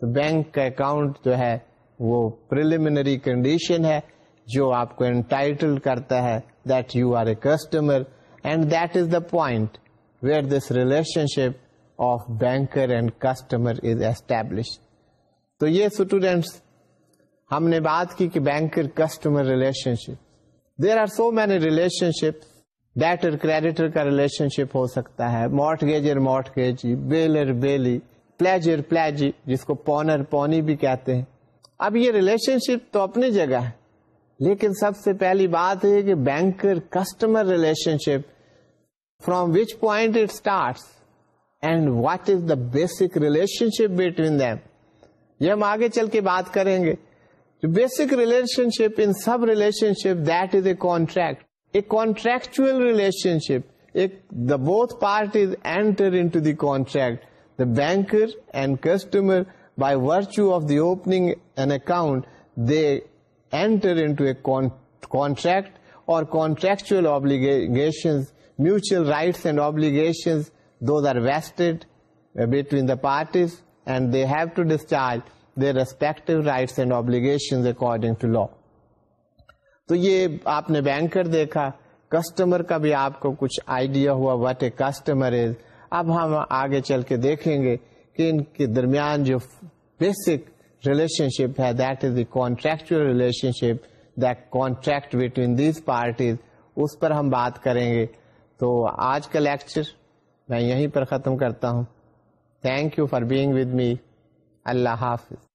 تو بینک کا اکاؤنٹ جو ہے وہ پرلیمنری کنڈیشن ہے جو آپ کو انٹائٹل کرتا ہے that you are a customer and that is the point where this relation of banker and customer is establish تو یہ اسٹوڈینٹس ہم نے بات کی کہ banker customer relation there are so many relation debtor creditor کا ریلیشن شپ ہو سکتا ہے mortgagor mortgagee bailor bailee pledger pledgee جس کو پونر پونی بھی کہتے ہیں اب یہ ریلیشن شپ تو اپنی جگہ ہے لیکن سب سے پہلی بات ہے کہ banker customer relationship from which point it start and what is the basic relationship between them یہ ہم آگے چل کے بات کریں گے. بیسک ریلیشن شپ ان سب relationship that is a contract a contractual relationship the both parties enter into the contract the banker and customer by virtue of the opening an account they enter into a contract اور contractual obbligations, mutual rights and obligations, those are vested between the parties and they have to discharge their respective rights and obligations according to law. تو یہ آپ نے banker دیکھا customer کا بھی آپ کو کچھ آئیڈیا ہوا وٹ اے کسٹمر از اب ہم آگے چل کے دیکھیں گے کہ ان کے درمیان جو بیسک ریلیشن شپ ہے that is the contractual relationship that contract between these parties اس پر ہم بات کریں گے تو آج کا لیکچر میں یہیں پر ختم کرتا ہوں thank you for being with me اللہ حافظ